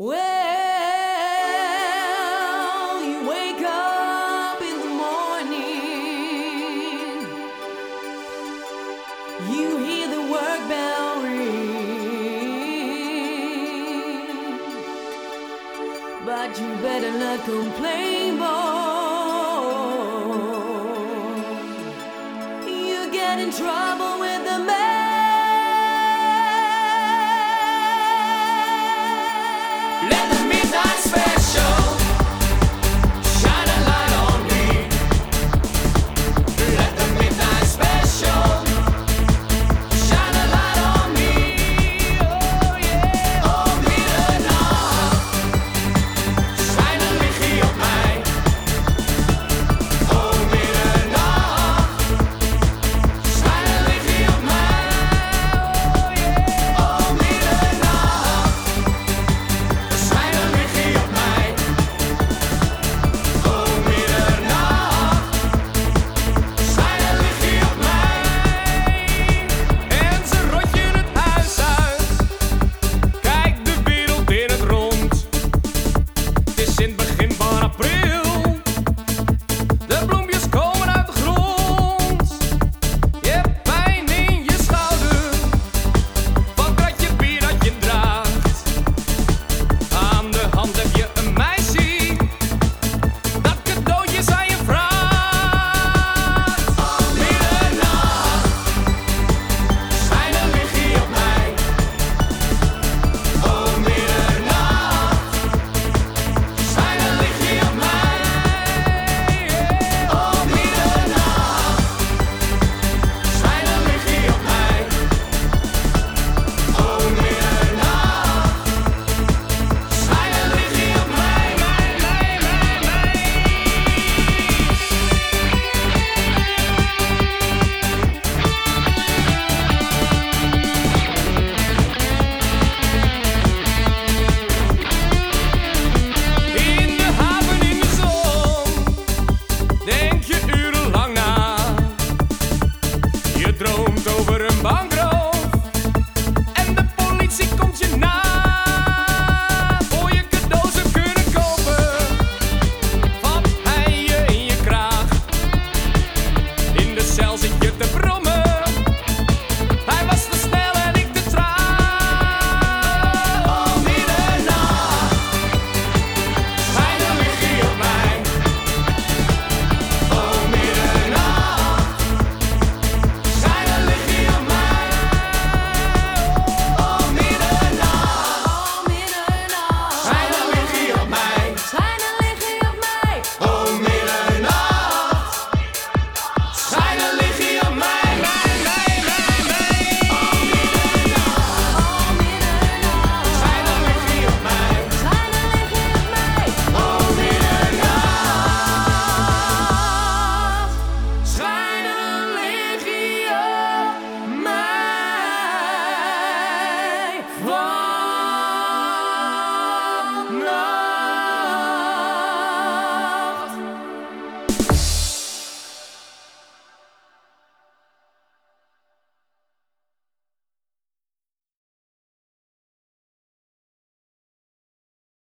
Well, you wake up in the morning, you hear the work bell ring, but you better not complain, boy. You get in trouble.